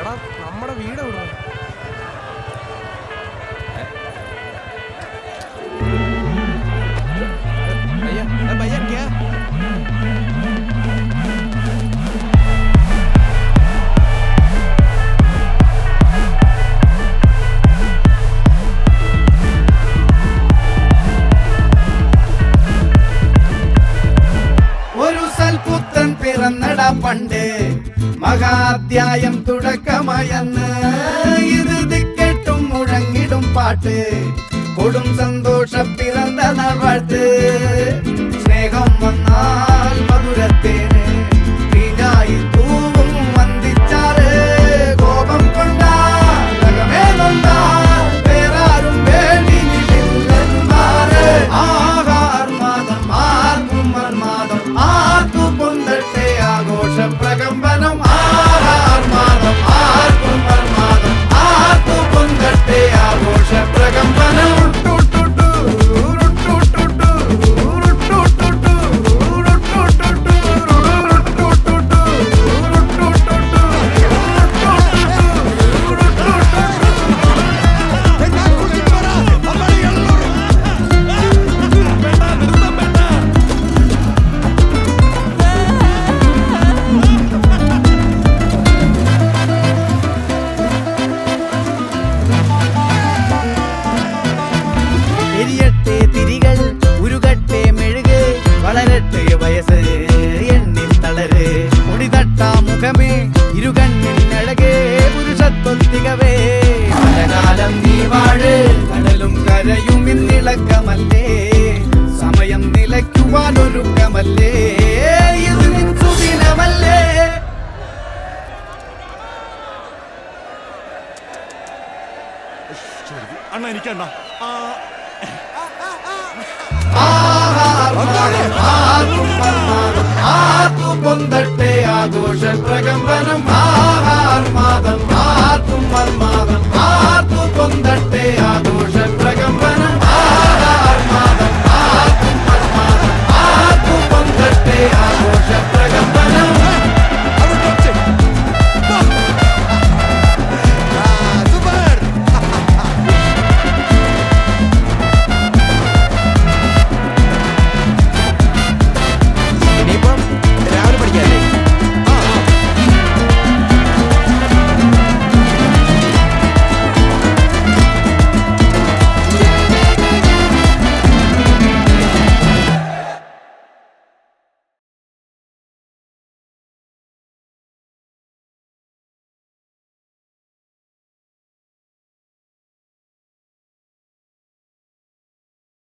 എടാ നമ്മുടെ വീട് എവിടെ மகாத்தியாயம் தொடக்கமயன்னு. இறுதி கேட்டும் முழங்கிடும் பாட்டு. கொடும் சந்தோஷ பிறந்த வாழ்த்து. ஸ்நேகம் வந்தால் വാഴ് കടലും കരയും ഇന്നിളക്കമല്ലേ? സമയം നിലയ്ക്കുവാൻ ഒരുക്കമല്ലേ? ഇത് സുദിനമല്ലേ അണ്ണ എനിക്കണ്ണ ആ